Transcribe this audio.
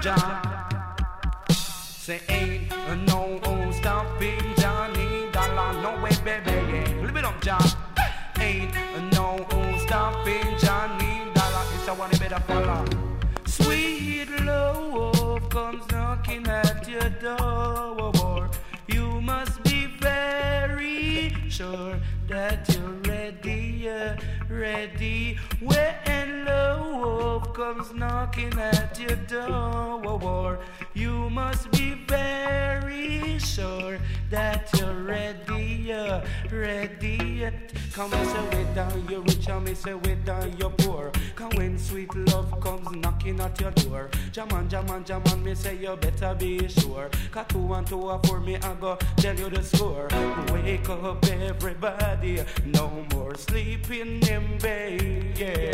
John. Say ain't no stopping Johnny Dollar, no way, baby, yeah. Flip it up, John. Ain't no stopping Johnny Dollar. It's a one better follow. Sweet love comes knocking at your door. You must be very sure that you're ready, uh, ready. When love comes knocking at your door, you must be very sure that you're ready, uh, ready. Come and say we down, you rich and me say we down, you poor. Come when sweet love comes knocking at your door. Jaman, jaman, jaman, me say you better be sure. Cause two and two are for me, I go tell you the score. Wake up everybody, no more sleeping in bed, yeah.